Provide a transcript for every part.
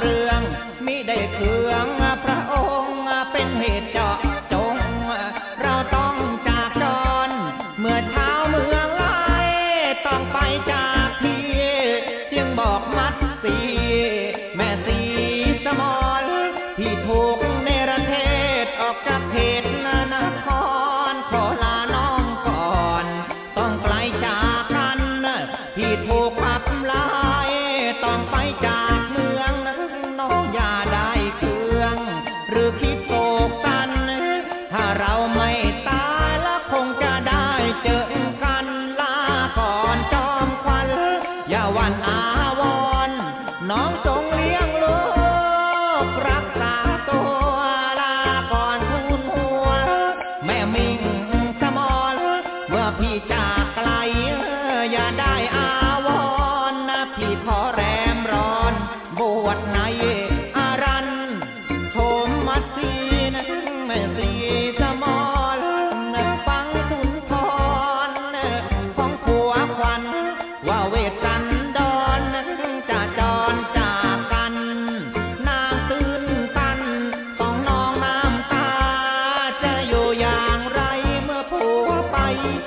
เปลืองมิได้เคืองพระองค์เป็นเหตุเจาะจง เราต้องจากจร เมื่อเท้าเมืองไล่ต้องไปจากพี่ จึงบอกมัดสีแม่สี เราไม่ตายแล้วคงจะได้เจอกันลาก่อนจอมควันอย่าวันอาวอนน้องจงเลี้ยงลูกรักษาตัวลาก่อนทุนหัว แม่มิงสมอลเมื่อพี่จา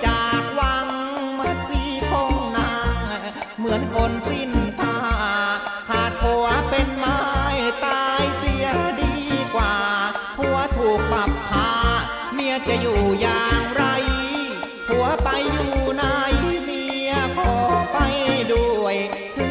จากวังมาสีคงนางเหมือนคนสิ้นท่าขาดผัวเป็นไม้ตายเสียดีกว่าผัวถูกปรับพาเมียจะอยู่อย่างไรผัวไปอยู่ไหนเมียขอไปด้วยถึง